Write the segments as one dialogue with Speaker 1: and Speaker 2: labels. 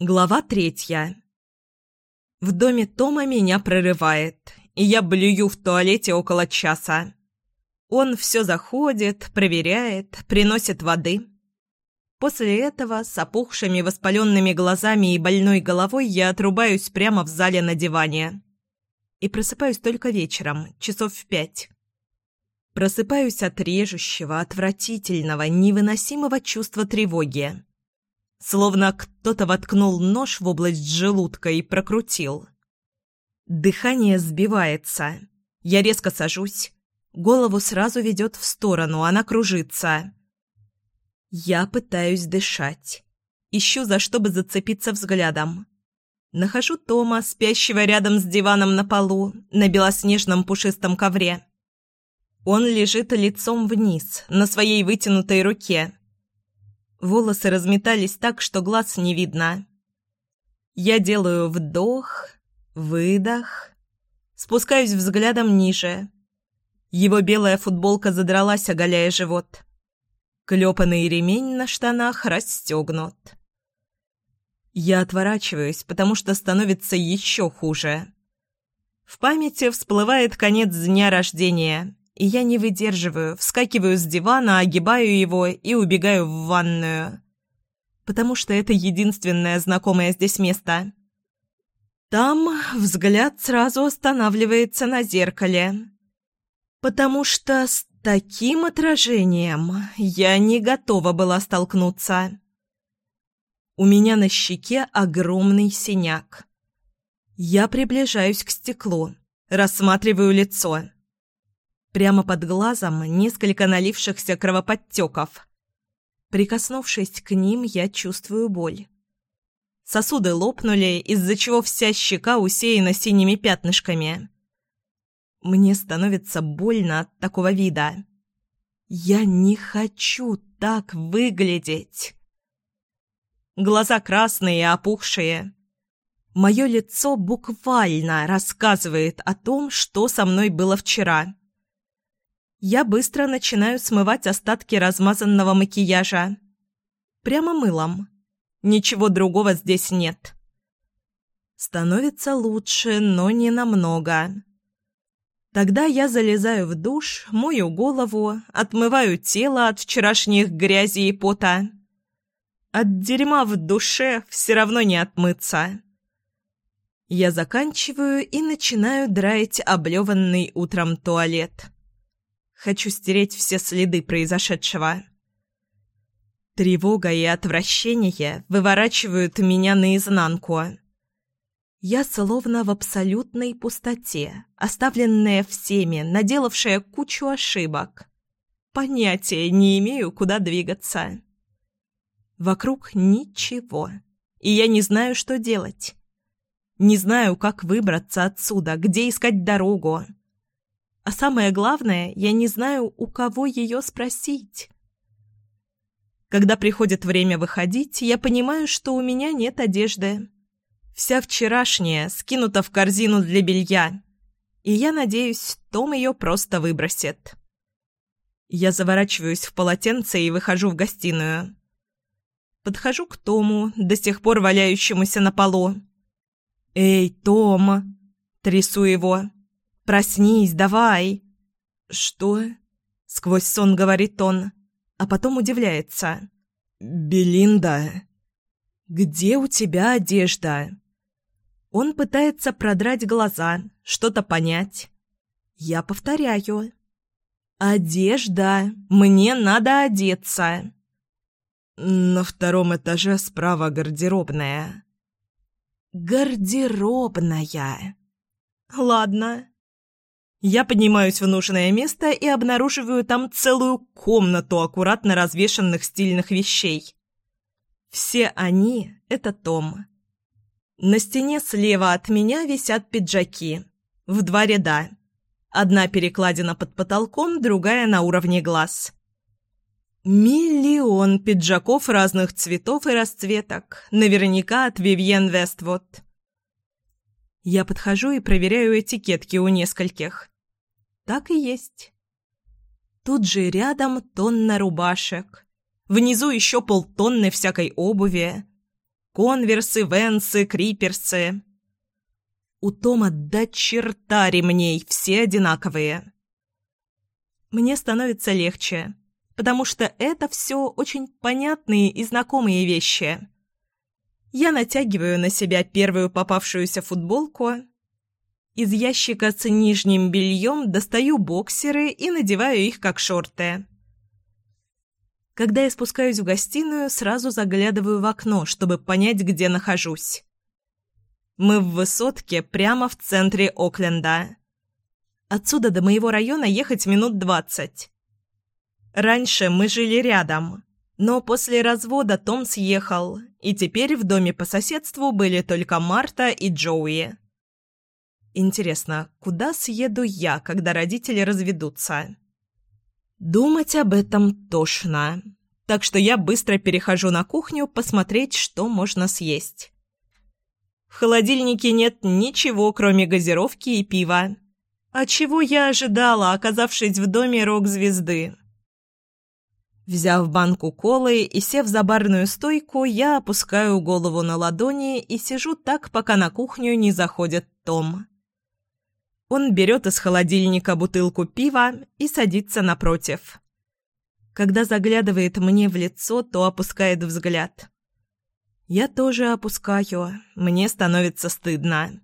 Speaker 1: Глава третья. В доме Тома меня прорывает, и я блюю в туалете около часа. Он все заходит, проверяет, приносит воды. После этого с опухшими воспаленными глазами и больной головой я отрубаюсь прямо в зале на диване. И просыпаюсь только вечером, часов в пять. Просыпаюсь от режущего, отвратительного, невыносимого чувства тревоги Словно кто-то воткнул нож в область желудка и прокрутил. Дыхание сбивается. Я резко сажусь. Голову сразу ведет в сторону, она кружится. Я пытаюсь дышать. Ищу, за что бы зацепиться взглядом. Нахожу Тома, спящего рядом с диваном на полу, на белоснежном пушистом ковре. Он лежит лицом вниз, на своей вытянутой руке. Волосы разметались так, что глаз не видно. Я делаю вдох, выдох, спускаюсь взглядом ниже. Его белая футболка задралась, оголяя живот. Клепанный ремень на штанах расстегнут. Я отворачиваюсь, потому что становится еще хуже. В памяти всплывает конец дня рождения и я не выдерживаю, вскакиваю с дивана, огибаю его и убегаю в ванную. Потому что это единственное знакомое здесь место. Там взгляд сразу останавливается на зеркале. Потому что с таким отражением я не готова была столкнуться. У меня на щеке огромный синяк. Я приближаюсь к стеклу, рассматриваю лицо. Прямо под глазом несколько налившихся кровоподтеков. Прикоснувшись к ним, я чувствую боль. Сосуды лопнули, из-за чего вся щека усеяна синими пятнышками. Мне становится больно от такого вида. Я не хочу так выглядеть. Глаза красные опухшие. Мое лицо буквально рассказывает о том, что со мной было вчера. Я быстро начинаю смывать остатки размазанного макияжа. Прямо мылом. Ничего другого здесь нет. Становится лучше, но не намного. Тогда я залезаю в душ, мою голову, отмываю тело от вчерашних грязи и пота. От дерьма в душе все равно не отмыться. Я заканчиваю и начинаю драить облеванный утром туалет. Хочу стереть все следы произошедшего. Тревога и отвращение выворачивают меня наизнанку. Я словно в абсолютной пустоте, оставленная всеми, наделавшая кучу ошибок. Понятия не имею, куда двигаться. Вокруг ничего, и я не знаю, что делать. Не знаю, как выбраться отсюда, где искать дорогу. А самое главное, я не знаю, у кого ее спросить. Когда приходит время выходить, я понимаю, что у меня нет одежды. Вся вчерашняя скинута в корзину для белья. И я надеюсь, Том ее просто выбросит. Я заворачиваюсь в полотенце и выхожу в гостиную. Подхожу к Тому, до сих пор валяющемуся на полу. «Эй, Том!» Трясу его. «Проснись, давай!» «Что?» — сквозь сон говорит он, а потом удивляется. «Белинда, где у тебя одежда?» Он пытается продрать глаза, что-то понять. Я повторяю. «Одежда! Мне надо одеться!» На втором этаже справа гардеробная. «Гардеробная!» «Ладно, я поднимаюсь в нужное место и обнаруживаю там целую комнату аккуратно развешанных стильных вещей. Все они — это Том. На стене слева от меня висят пиджаки. В два ряда. Одна перекладина под потолком, другая на уровне глаз. Миллион пиджаков разных цветов и расцветок. Наверняка от Вивьен Вествуд. Я подхожу и проверяю этикетки у нескольких. Так и есть. Тут же рядом тонна рубашек. Внизу еще полтонны всякой обуви. Конверсы, Венсы, Криперсы. У Тома до черта ремней, все одинаковые. Мне становится легче, потому что это все очень понятные и знакомые вещи. Я натягиваю на себя первую попавшуюся футболку. Из ящика с нижним бельем достаю боксеры и надеваю их как шорты. Когда я спускаюсь в гостиную, сразу заглядываю в окно, чтобы понять, где нахожусь. Мы в высотке прямо в центре Окленда. Отсюда до моего района ехать минут двадцать. Раньше мы жили рядом, но после развода Том съехал, и теперь в доме по соседству были только Марта и Джоуи. Интересно, куда съеду я, когда родители разведутся? Думать об этом тошно, так что я быстро перехожу на кухню посмотреть, что можно съесть. В холодильнике нет ничего, кроме газировки и пива. А чего я ожидала, оказавшись в доме рок-звезды? Взяв банку колы и сев за барную стойку, я опускаю голову на ладони и сижу так, пока на кухню не заходит Том. Он берет из холодильника бутылку пива и садится напротив. Когда заглядывает мне в лицо, то опускает взгляд. Я тоже опускаю, мне становится стыдно.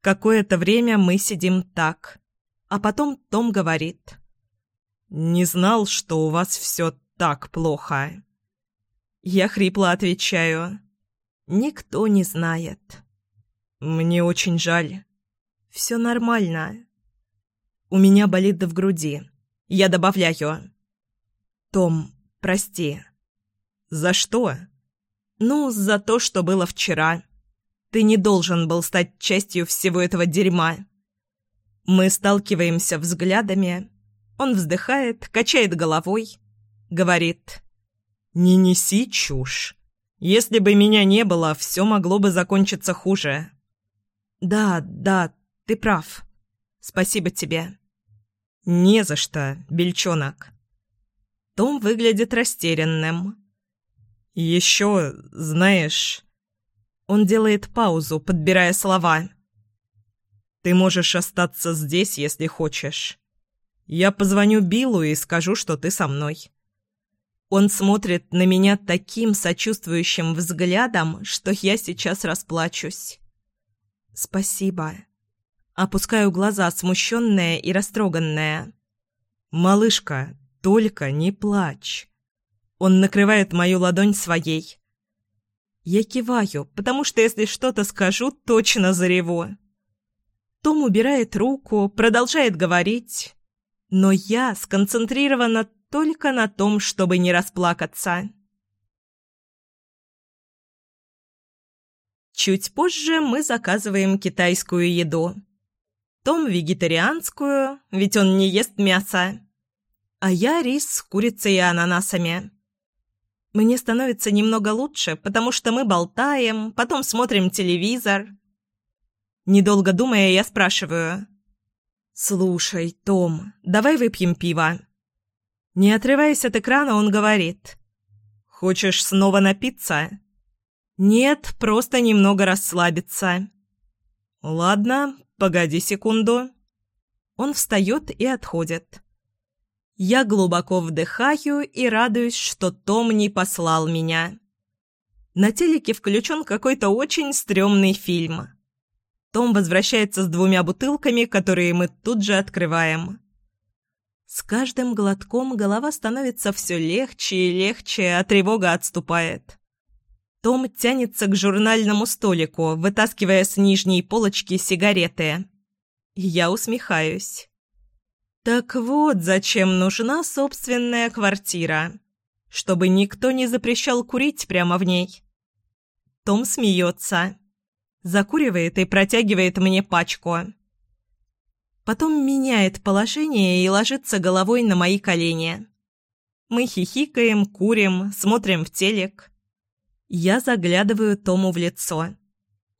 Speaker 1: Какое-то время мы сидим так, а потом Том говорит. «Не знал, что у вас все так плохо». Я хрипло отвечаю. «Никто не знает». «Мне очень жаль». Все нормально. У меня болит в груди. Я добавляю. Том, прости. За что? Ну, за то, что было вчера. Ты не должен был стать частью всего этого дерьма. Мы сталкиваемся взглядами. Он вздыхает, качает головой. Говорит. «Не неси чушь. Если бы меня не было, все могло бы закончиться хуже». «Да, да, ты прав. Спасибо тебе». «Не за что, бельчонок». Том выглядит растерянным. «Еще, знаешь...» Он делает паузу, подбирая слова. «Ты можешь остаться здесь, если хочешь. Я позвоню Биллу и скажу, что ты со мной». Он смотрит на меня таким сочувствующим взглядом, что я сейчас расплачусь. «Спасибо». Опускаю глаза, смущенная и растроганная. «Малышка, только не плачь». Он накрывает мою ладонь своей. Я киваю, потому что если что-то скажу, точно зареву. Том убирает руку, продолжает говорить, но я сконцентрирована только на том, чтобы не расплакаться. Чуть позже мы заказываем китайскую еду. Том вегетарианскую, ведь он не ест мясо. А я рис с курицей и ананасами. Мне становится немного лучше, потому что мы болтаем, потом смотрим телевизор. Недолго думая, я спрашиваю. «Слушай, Том, давай выпьем пиво». Не отрываясь от экрана, он говорит. «Хочешь снова напиться?» «Нет, просто немного расслабиться». «Ладно, «Погоди секунду». Он встает и отходит. Я глубоко вдыхаю и радуюсь, что Том не послал меня. На телеке включен какой-то очень стрёмный фильм. Том возвращается с двумя бутылками, которые мы тут же открываем. С каждым глотком голова становится все легче и легче, а тревога отступает. Том тянется к журнальному столику, вытаскивая с нижней полочки сигареты. Я усмехаюсь. Так вот, зачем нужна собственная квартира. Чтобы никто не запрещал курить прямо в ней. Том смеется. Закуривает и протягивает мне пачку. Потом меняет положение и ложится головой на мои колени. Мы хихикаем, курим, смотрим в телек. Я заглядываю Тому в лицо.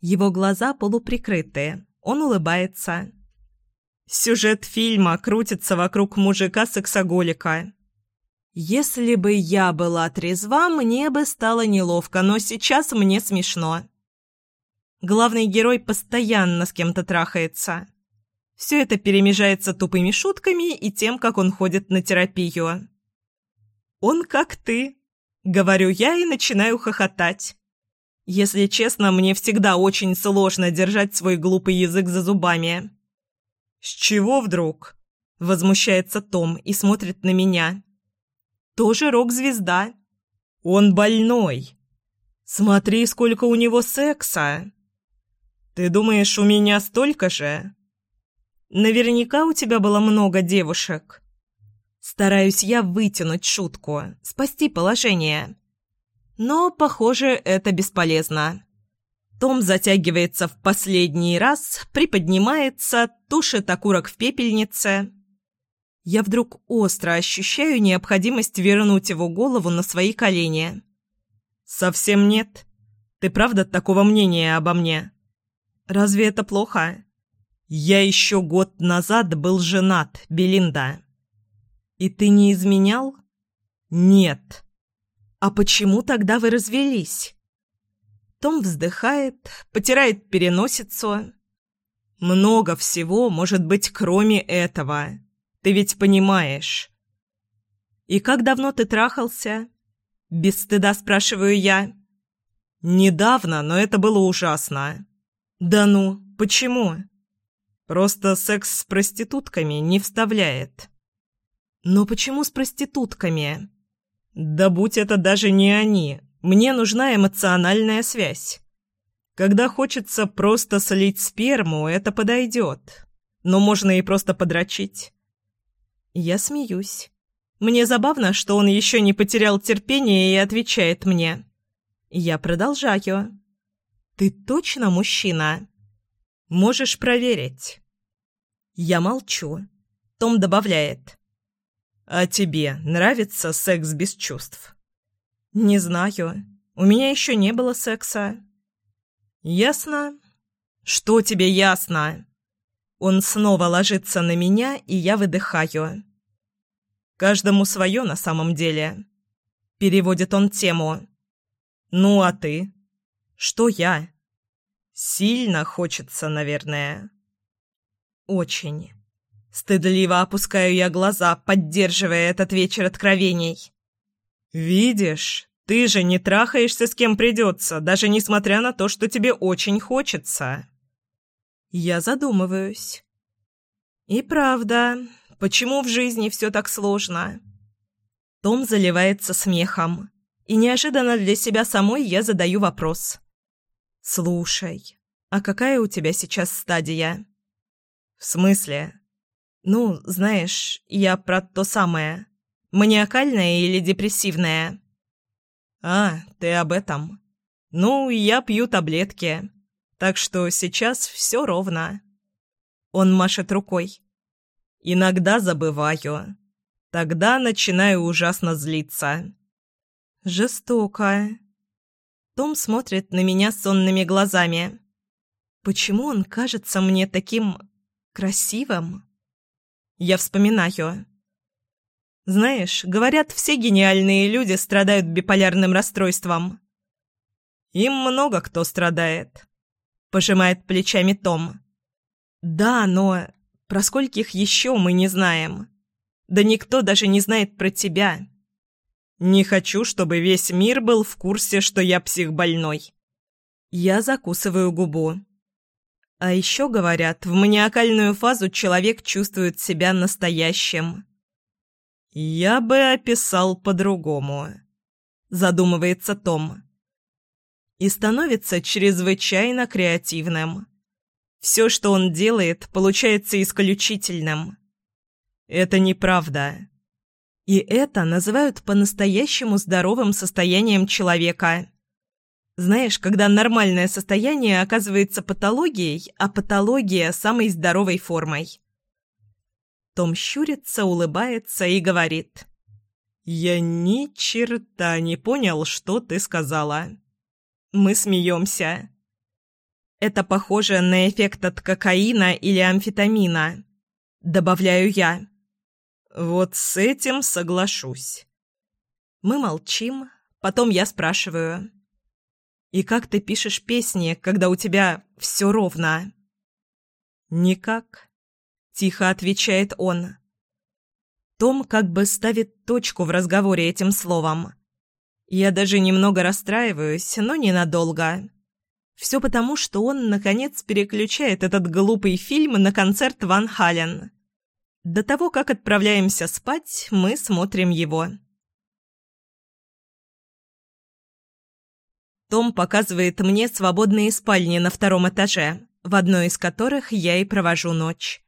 Speaker 1: Его глаза полуприкрытые. Он улыбается. Сюжет фильма крутится вокруг мужика-сексоголика. Если бы я была трезва, мне бы стало неловко, но сейчас мне смешно. Главный герой постоянно с кем-то трахается. Все это перемежается тупыми шутками и тем, как он ходит на терапию. «Он как ты», — говорю я и начинаю хохотать. Если честно, мне всегда очень сложно держать свой глупый язык за зубами. «С чего вдруг?» — возмущается Том и смотрит на меня. «Тоже рок-звезда». «Он больной. Смотри, сколько у него секса». «Ты думаешь, у меня столько же?» «Наверняка у тебя было много девушек». Стараюсь я вытянуть шутку, спасти положение. Но, похоже, это бесполезно. Том затягивается в последний раз, приподнимается, тушит окурок в пепельнице. Я вдруг остро ощущаю необходимость вернуть его голову на свои колени. «Совсем нет. Ты правда такого мнения обо мне?» Разве это плохо? Я еще год назад был женат, Белинда. И ты не изменял? Нет. А почему тогда вы развелись? Том вздыхает, потирает переносицу. Много всего может быть кроме этого. Ты ведь понимаешь. И как давно ты трахался? Без стыда спрашиваю я. Недавно, но это было ужасно. «Да ну, почему?» «Просто секс с проститутками не вставляет». «Но почему с проститутками?» «Да будь это даже не они, мне нужна эмоциональная связь. Когда хочется просто солить сперму, это подойдет. Но можно и просто подрочить». Я смеюсь. Мне забавно, что он еще не потерял терпение и отвечает мне. Я продолжаю. «Ты точно мужчина?» «Можешь проверить». Я молчу. Том добавляет. «А тебе нравится секс без чувств?» «Не знаю. У меня еще не было секса». «Ясно?» «Что тебе ясно?» Он снова ложится на меня, и я выдыхаю. «Каждому свое на самом деле». Переводит он тему. «Ну, а ты?» Что я? Сильно хочется, наверное. Очень. Стыдливо опускаю я глаза, поддерживая этот вечер откровений. «Видишь, ты же не трахаешься с кем придется, даже несмотря на то, что тебе очень хочется». Я задумываюсь. И правда, почему в жизни все так сложно? Том заливается смехом, и неожиданно для себя самой я задаю вопрос. «Слушай, а какая у тебя сейчас стадия?» «В смысле?» «Ну, знаешь, я про то самое. Маниакальная или депрессивная?» «А, ты об этом?» «Ну, я пью таблетки, так что сейчас все ровно». Он машет рукой. «Иногда забываю. Тогда начинаю ужасно злиться». «Жестоко», том смотрит на меня сонными глазами. Почему он кажется мне таким красивым? Я вспоминаю. Знаешь, говорят, все гениальные люди страдают биполярным расстройством. Им много кто страдает. Пожимает плечами Том. Да, но про скольких еще мы не знаем. Да никто даже не знает про тебя. Не хочу, чтобы весь мир был в курсе, что я психбольной. Я закусываю губу. А еще говорят, в маниакальную фазу человек чувствует себя настоящим. «Я бы описал по-другому», — задумывается Том. И становится чрезвычайно креативным. Все, что он делает, получается исключительным. Это неправда. И это называют по-настоящему здоровым состоянием человека. Знаешь, когда нормальное состояние оказывается патологией, а патология – самой здоровой формой. Том щурится, улыбается и говорит. «Я ни черта не понял, что ты сказала». Мы смеемся. Это похоже на эффект от кокаина или амфетамина. Добавляю я. Вот с этим соглашусь. Мы молчим, потом я спрашиваю. «И как ты пишешь песни, когда у тебя все ровно?» «Никак», — тихо отвечает он. Том как бы ставит точку в разговоре этим словом. Я даже немного расстраиваюсь, но ненадолго. Все потому, что он, наконец, переключает этот глупый фильм на концерт Ван Хален. До того, как отправляемся спать, мы смотрим его. Том показывает мне свободные спальни на втором этаже, в одной из которых я и провожу ночь.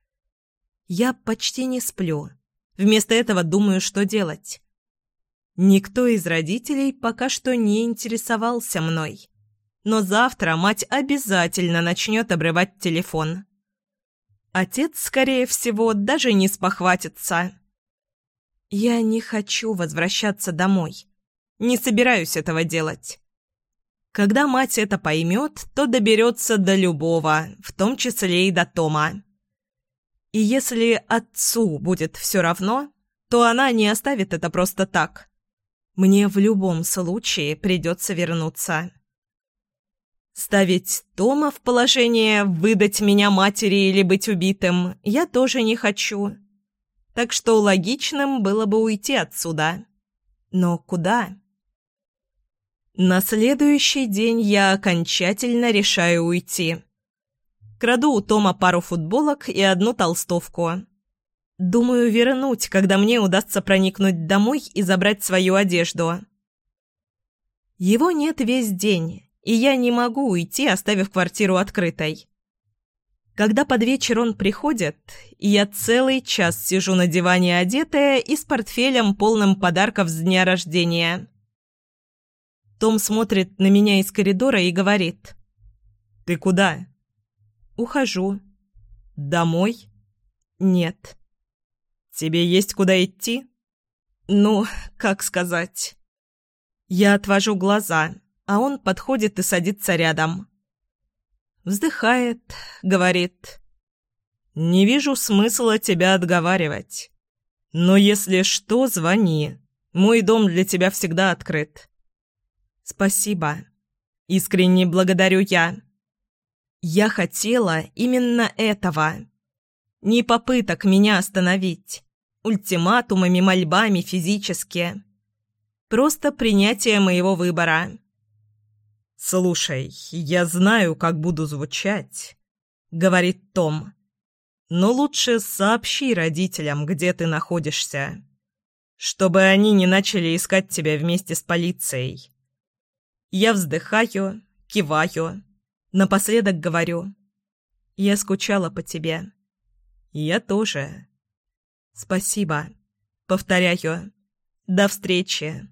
Speaker 1: Я почти не сплю. Вместо этого думаю, что делать. Никто из родителей пока что не интересовался мной. Но завтра мать обязательно начнет обрывать телефон. Отец, скорее всего, даже не спохватится. Я не хочу возвращаться домой. Не собираюсь этого делать. Когда мать это поймет, то доберется до любого, в том числе и до Тома. И если отцу будет все равно, то она не оставит это просто так. Мне в любом случае придется вернуться. Ставить Тома в положение выдать меня матери или быть убитым я тоже не хочу. Так что логичным было бы уйти отсюда. Но куда? На следующий день я окончательно решаю уйти. Краду у Тома пару футболок и одну толстовку. Думаю вернуть, когда мне удастся проникнуть домой и забрать свою одежду. Его нет весь день, и я не могу уйти, оставив квартиру открытой. Когда под вечер он приходит, я целый час сижу на диване одетая и с портфелем, полным подарков с дня рождения. Том смотрит на меня из коридора и говорит. «Ты куда?» «Ухожу». «Домой?» «Нет». «Тебе есть куда идти?» «Ну, как сказать?» Я отвожу глаза, а он подходит и садится рядом. Вздыхает, говорит. «Не вижу смысла тебя отговаривать. Но если что, звони. Мой дом для тебя всегда открыт». «Спасибо. Искренне благодарю я». Я хотела именно этого. Ни попыток меня остановить, ультиматумами, мольбами физически. Просто принятие моего выбора. «Слушай, я знаю, как буду звучать», — говорит Том. «Но лучше сообщи родителям, где ты находишься, чтобы они не начали искать тебя вместе с полицией». Я вздыхаю, киваю, Напоследок говорю. Я скучала по тебе. Я тоже. Спасибо. Повторяю. До встречи.